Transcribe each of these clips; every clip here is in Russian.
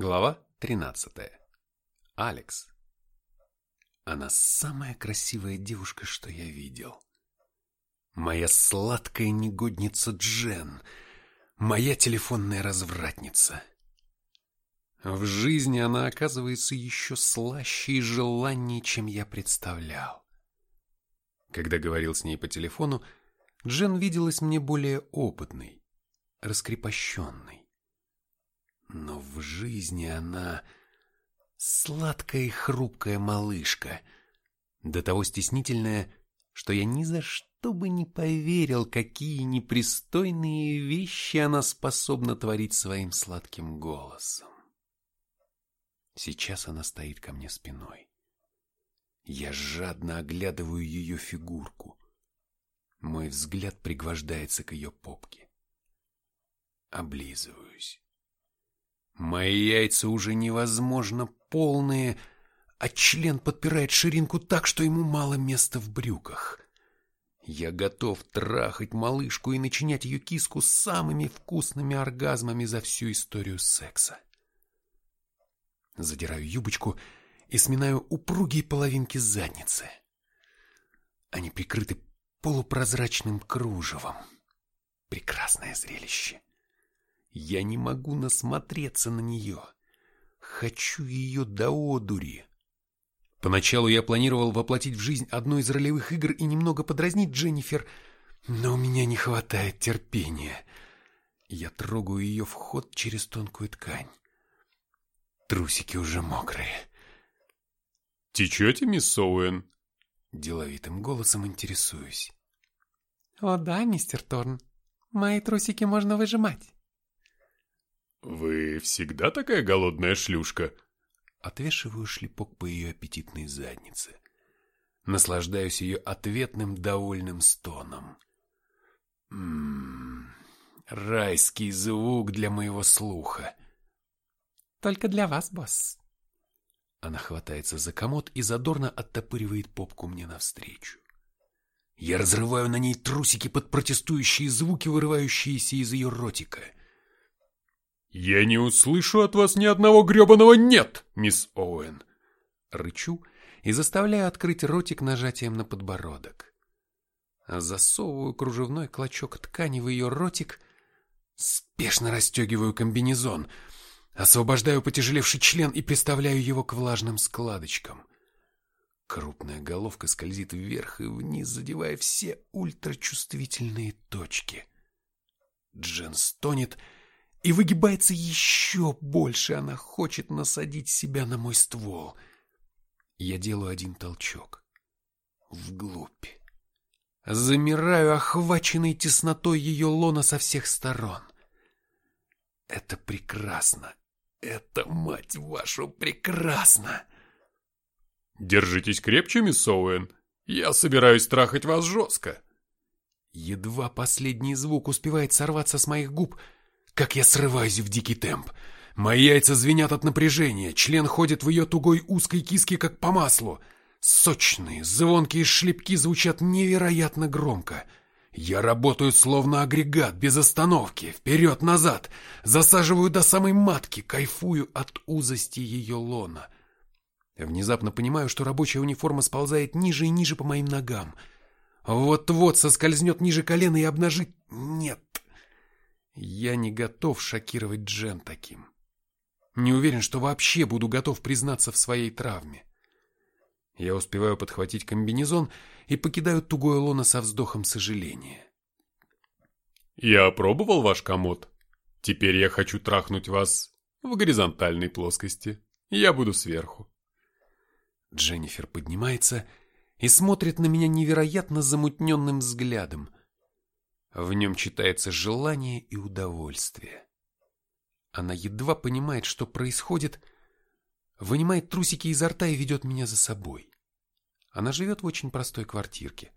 Глава 13. Алекс. Она самая красивая девушка, что я видел. Моя сладкая негодница Джен. Моя телефонная развратница. В жизни она оказывается еще слаще и желаннее, чем я представлял. Когда говорил с ней по телефону, Джен виделась мне более опытной, раскрепощенной. Жизни она сладкая и хрупкая малышка, до того стеснительная, что я ни за что бы не поверил, какие непристойные вещи она способна творить своим сладким голосом. Сейчас она стоит ко мне спиной. Я жадно оглядываю ее фигурку. Мой взгляд пригвождается к ее попке. Облизываюсь. Мои яйца уже невозможно полные, а член подпирает ширинку так, что ему мало места в брюках. Я готов трахать малышку и начинять ее киску самыми вкусными оргазмами за всю историю секса. Задираю юбочку и сминаю упругие половинки задницы. Они прикрыты полупрозрачным кружевом. Прекрасное зрелище. Я не могу насмотреться на нее. Хочу ее до одури. Поначалу я планировал воплотить в жизнь одну из ролевых игр и немного подразнить Дженнифер, но у меня не хватает терпения. Я трогаю ее вход через тонкую ткань. Трусики уже мокрые. «Течете, мисс Оуэн?» Деловитым голосом интересуюсь. «О да, мистер Торн, мои трусики можно выжимать». «Вы всегда такая голодная шлюшка?» Отвешиваю шлепок по ее аппетитной заднице. Наслаждаюсь ее ответным довольным стоном. Ммм, райский звук для моего слуха. «Только для вас, босс». Она хватается за комод и задорно оттопыривает попку мне навстречу. Я разрываю на ней трусики под протестующие звуки, вырывающиеся из ее ротика — «Я не услышу от вас ни одного гребаного «нет», мисс Оуэн!» Рычу и заставляю открыть ротик нажатием на подбородок. Засовываю кружевной клочок ткани в ее ротик, спешно расстегиваю комбинезон, освобождаю потяжелевший член и приставляю его к влажным складочкам. Крупная головка скользит вверх и вниз, задевая все ультрачувствительные точки. Джен стонет и выгибается еще больше. Она хочет насадить себя на мой ствол. Я делаю один толчок. Вглубь. Замираю, охваченный теснотой ее лона со всех сторон. Это прекрасно. Это, мать вашу, прекрасно. Держитесь крепче, мисс Оуэн. Я собираюсь трахать вас жестко. Едва последний звук успевает сорваться с моих губ — как я срываюсь в дикий темп. Мои яйца звенят от напряжения, член ходит в ее тугой узкой киске, как по маслу. Сочные, звонкие шлепки звучат невероятно громко. Я работаю словно агрегат, без остановки, вперед-назад, засаживаю до самой матки, кайфую от узости ее лона. Внезапно понимаю, что рабочая униформа сползает ниже и ниже по моим ногам. Вот-вот соскользнет ниже колена и обнажит... Нет, я не готов шокировать Джен таким. Не уверен, что вообще буду готов признаться в своей травме. Я успеваю подхватить комбинезон и покидаю тугое лоно со вздохом сожаления. Я опробовал ваш комод. Теперь я хочу трахнуть вас в горизонтальной плоскости. Я буду сверху. Дженнифер поднимается и смотрит на меня невероятно замутненным взглядом, в нем читается желание и удовольствие. Она едва понимает, что происходит, вынимает трусики изо рта и ведет меня за собой. Она живет в очень простой квартирке.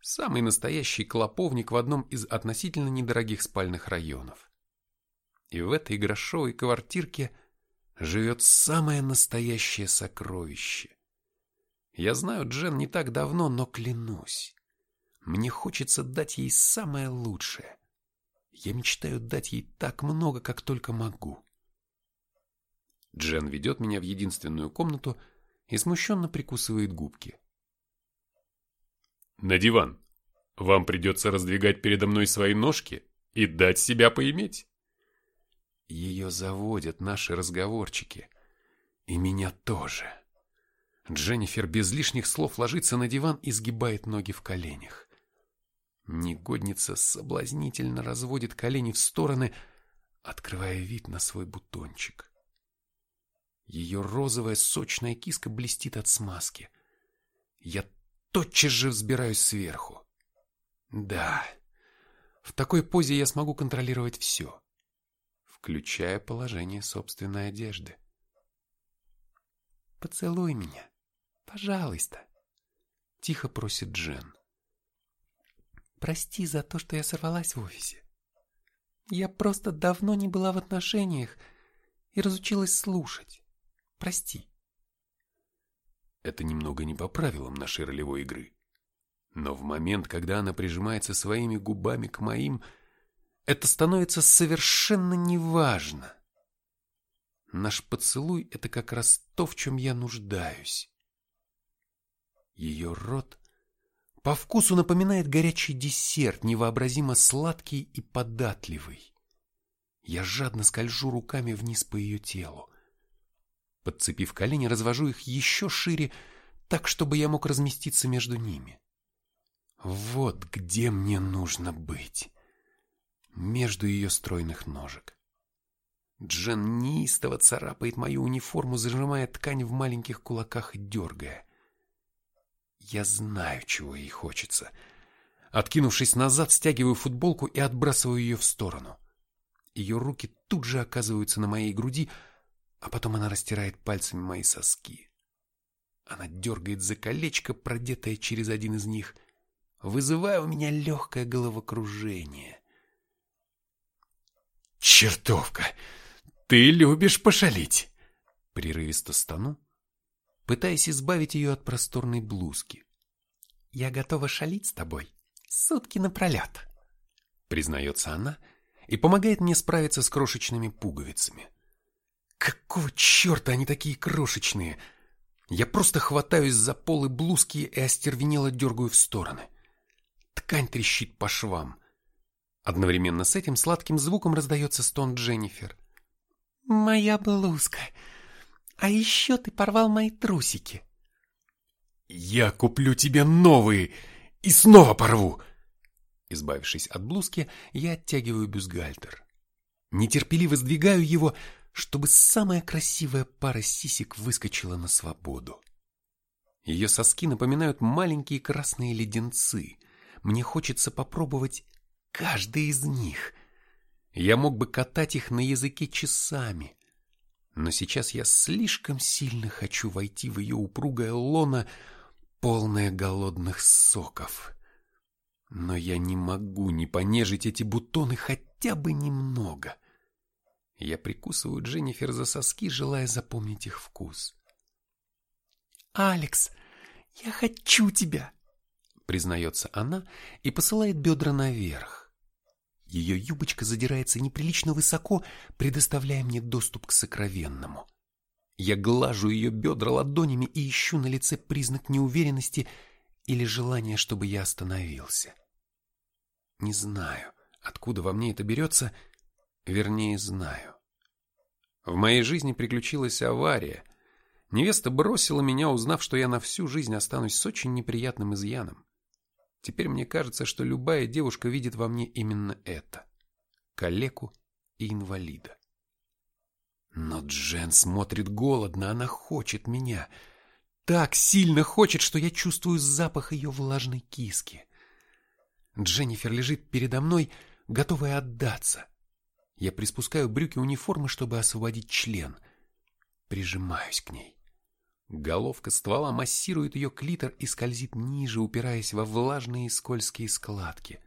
Самый настоящий клоповник в одном из относительно недорогих спальных районов. И в этой грошовой квартирке живет самое настоящее сокровище. Я знаю Джен не так давно, но клянусь, мне хочется дать ей самое лучшее. Я мечтаю дать ей так много, как только могу. Джен ведет меня в единственную комнату и смущенно прикусывает губки. «На диван. Вам придется раздвигать передо мной свои ножки и дать себя поиметь». Ее заводят наши разговорчики. И меня тоже. Дженнифер без лишних слов ложится на диван и сгибает ноги в коленях. Негодница соблазнительно разводит колени в стороны, открывая вид на свой бутончик. Ее розовая сочная киска блестит от смазки. Я тотчас же взбираюсь сверху. Да, в такой позе я смогу контролировать все, включая положение собственной одежды. «Поцелуй меня, пожалуйста», — тихо просит Джен. «Прости за то, что я сорвалась в офисе. Я просто давно не была в отношениях и разучилась слушать. Прости. Это немного не по правилам нашей ролевой игры. Но в момент, когда она прижимается своими губами к моим, это становится совершенно неважно. Наш поцелуй — это как раз то, в чем я нуждаюсь. Ее рот по вкусу напоминает горячий десерт, невообразимо сладкий и податливый. Я жадно скольжу руками вниз по ее телу. Подцепив колени, развожу их еще шире, так, чтобы я мог разместиться между ними. Вот где мне нужно быть. Между ее стройных ножек. Джен неистово царапает мою униформу, зажимая ткань в маленьких кулаках и дергая. Я знаю, чего ей хочется. Откинувшись назад, стягиваю футболку и отбрасываю ее в сторону. Ее руки тут же оказываются на моей груди, а потом она растирает пальцами мои соски. Она дергает за колечко, продетое через один из них, вызывая у меня легкое головокружение. «Чертовка! Ты любишь пошалить!» Прерывисто стану, пытаясь избавить ее от просторной блузки. «Я готова шалить с тобой сутки напролет», признается она и помогает мне справиться с крошечными пуговицами. Какого черта они такие крошечные? Я просто хватаюсь за полы блузки и остервенело дергаю в стороны. Ткань трещит по швам. Одновременно с этим сладким звуком раздается стон Дженнифер. «Моя блузка! А еще ты порвал мои трусики!» «Я куплю тебе новые и снова порву!» Избавившись от блузки, я оттягиваю бюстгальтер. Нетерпеливо сдвигаю его, чтобы самая красивая пара сисек выскочила на свободу. Ее соски напоминают маленькие красные леденцы. Мне хочется попробовать каждый из них. Я мог бы катать их на языке часами. Но сейчас я слишком сильно хочу войти в ее упругое лоно, полное голодных соков. Но я не могу не понежить эти бутоны хотя бы немного. Я прикусываю Дженнифер за соски, желая запомнить их вкус. «Алекс, я хочу тебя!» Признается она и посылает бедра наверх. Ее юбочка задирается неприлично высоко, предоставляя мне доступ к сокровенному. Я глажу ее бедра ладонями и ищу на лице признак неуверенности или желания, чтобы я остановился. Не знаю, откуда во мне это берется, вернее, знаю. В моей жизни приключилась авария. Невеста бросила меня, узнав, что я на всю жизнь останусь с очень неприятным изъяном. Теперь мне кажется, что любая девушка видит во мне именно это. Калеку и инвалида. Но Джен смотрит голодно, она хочет меня. Так сильно хочет, что я чувствую запах ее влажной киски. Дженнифер лежит передо мной, готовая отдаться. Я приспускаю брюки униформы, чтобы освободить член. Прижимаюсь к ней. Головка ствола массирует ее клитор и скользит ниже, упираясь во влажные скользкие складки.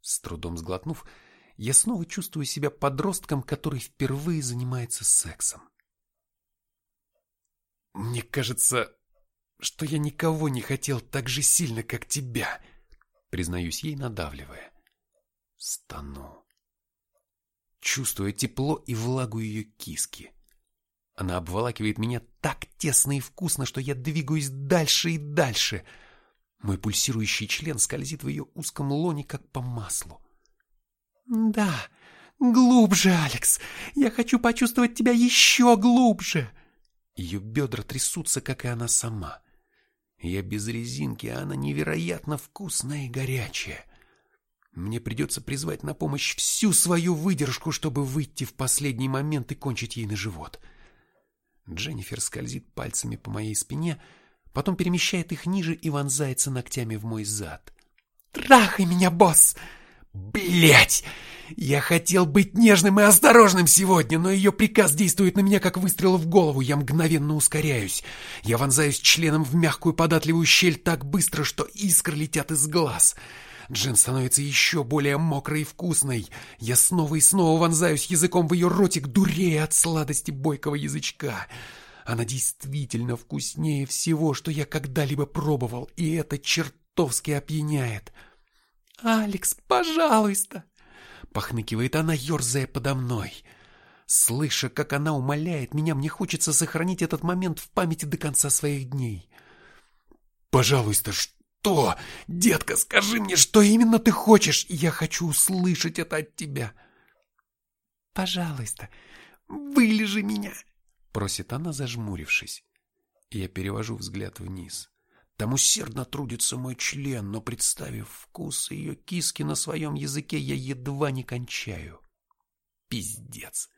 С трудом сглотнув, я снова чувствую себя подростком, который впервые занимается сексом. Мне кажется, что я никого не хотел так же сильно, как тебя, признаюсь ей, надавливая. Стану чувствуя тепло и влагу ее киски. Она обволакивает меня так тесно и вкусно, что я двигаюсь дальше и дальше. Мой пульсирующий член скользит в ее узком лоне, как по маслу. «Да, глубже, Алекс! Я хочу почувствовать тебя еще глубже!» Ее бедра трясутся, как и она сама. Я без резинки, а она невероятно вкусная и горячая. Мне придется призвать на помощь всю свою выдержку, чтобы выйти в последний момент и кончить ей на живот. — Дженнифер скользит пальцами по моей спине, потом перемещает их ниже и вонзается ногтями в мой зад. «Трахай меня, босс!» Блять! Я хотел быть нежным и осторожным сегодня, но ее приказ действует на меня, как выстрел в голову. Я мгновенно ускоряюсь. Я вонзаюсь членом в мягкую податливую щель так быстро, что искры летят из глаз. Джин становится еще более мокрой и вкусной. Я снова и снова вонзаюсь языком в ее ротик, дурея от сладости бойкого язычка. Она действительно вкуснее всего, что я когда-либо пробовал, и это чертовски опьяняет. «Алекс, пожалуйста!» — похныкивает она, ерзая подо мной. Слыша, как она умоляет меня, мне хочется сохранить этот момент в памяти до конца своих дней. «Пожалуйста, что?» Что? Детка, скажи мне, что именно ты хочешь? Я хочу услышать это от тебя. Пожалуйста, вылежи меня, просит она, зажмурившись. Я перевожу взгляд вниз. Там усердно трудится мой член, но, представив вкус ее киски на своем языке, я едва не кончаю. Пиздец.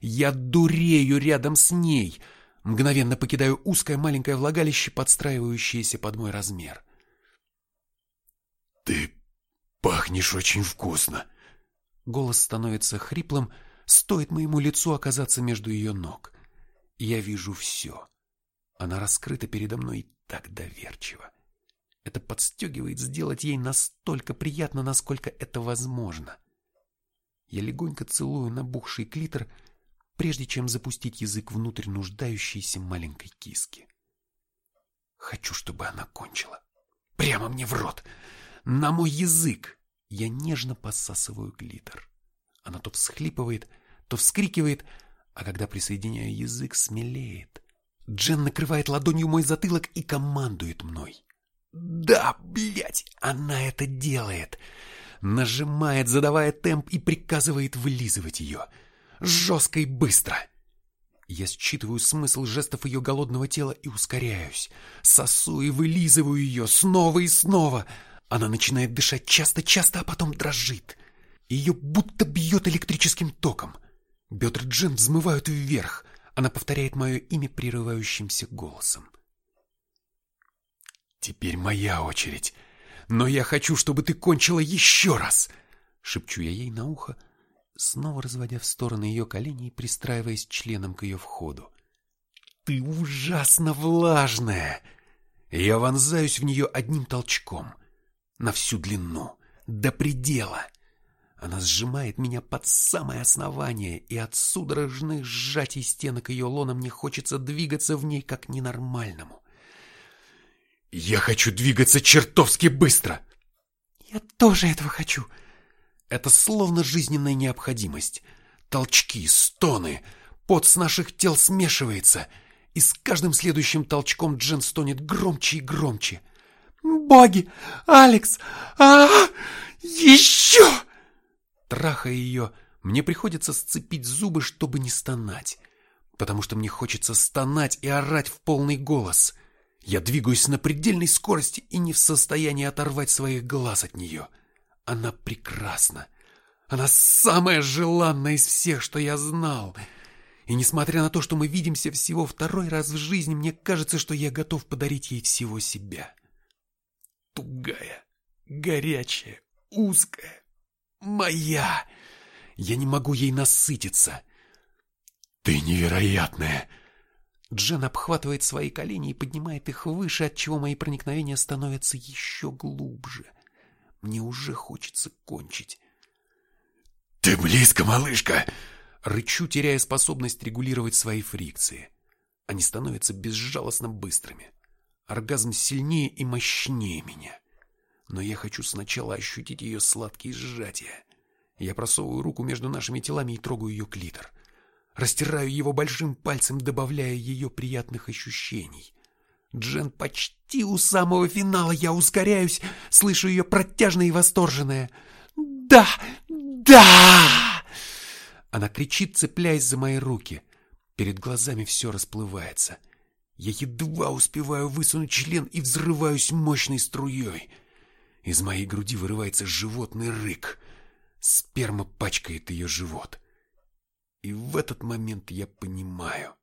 Я дурею рядом с ней. Мгновенно покидаю узкое маленькое влагалище, подстраивающееся под мой размер. «Ты пахнешь очень вкусно!» Голос становится хриплым, стоит моему лицу оказаться между ее ног. Я вижу все. Она раскрыта передо мной так доверчиво. Это подстегивает сделать ей настолько приятно, насколько это возможно. Я легонько целую набухший клитор, прежде чем запустить язык внутрь нуждающейся маленькой киски. Хочу, чтобы она кончила. Прямо мне в рот на мой язык. Я нежно посасываю глиттер. Она то всхлипывает, то вскрикивает, а когда присоединяю язык, смелеет. Джен накрывает ладонью мой затылок и командует мной. Да, блядь, она это делает. Нажимает, задавая темп и приказывает вылизывать ее. Жестко и быстро. Я считываю смысл жестов ее голодного тела и ускоряюсь. Сосу и вылизываю ее снова и снова. Она начинает дышать часто-часто, а потом дрожит. Ее будто бьет электрическим током. Бедра Джен взмывают вверх. Она повторяет мое имя прерывающимся голосом. «Теперь моя очередь. Но я хочу, чтобы ты кончила еще раз!» Шепчу я ей на ухо, снова разводя в стороны ее колени и пристраиваясь членом к ее входу. «Ты ужасно влажная!» Я вонзаюсь в нее одним толчком — на всю длину, до предела. Она сжимает меня под самое основание, и от судорожных сжатий стенок ее лона мне хочется двигаться в ней как ненормальному. Я хочу двигаться чертовски быстро. Я тоже этого хочу. Это словно жизненная необходимость. Толчки, стоны, пот с наших тел смешивается, и с каждым следующим толчком Джен стонет громче и громче. Боги! Алекс! а, -а, -а Еще! Трахая ее, мне приходится сцепить зубы, чтобы не стонать. Потому что мне хочется стонать и орать в полный голос. Я двигаюсь на предельной скорости и не в состоянии оторвать своих глаз от нее. Она прекрасна. Она самая желанная из всех, что я знал. И несмотря на то, что мы видимся всего второй раз в жизни, мне кажется, что я готов подарить ей всего себя тугая, горячая, узкая, моя. Я не могу ей насытиться. Ты невероятная. Джен обхватывает свои колени и поднимает их выше, отчего мои проникновения становятся еще глубже. Мне уже хочется кончить. Ты близко, малышка. Рычу, теряя способность регулировать свои фрикции. Они становятся безжалостно быстрыми. Оргазм сильнее и мощнее меня. Но я хочу сначала ощутить ее сладкие сжатия. Я просовываю руку между нашими телами и трогаю ее клитор. Растираю его большим пальцем, добавляя ее приятных ощущений. Джен почти у самого финала. Я ускоряюсь, слышу ее протяжное и восторженное. «Да! Да!» Она кричит, цепляясь за мои руки. Перед глазами все расплывается. Я едва успеваю высунуть член и взрываюсь мощной струей. Из моей груди вырывается животный рык. Сперма пачкает ее живот. И в этот момент я понимаю,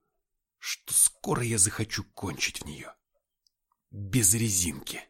что скоро я захочу кончить в нее. Без резинки.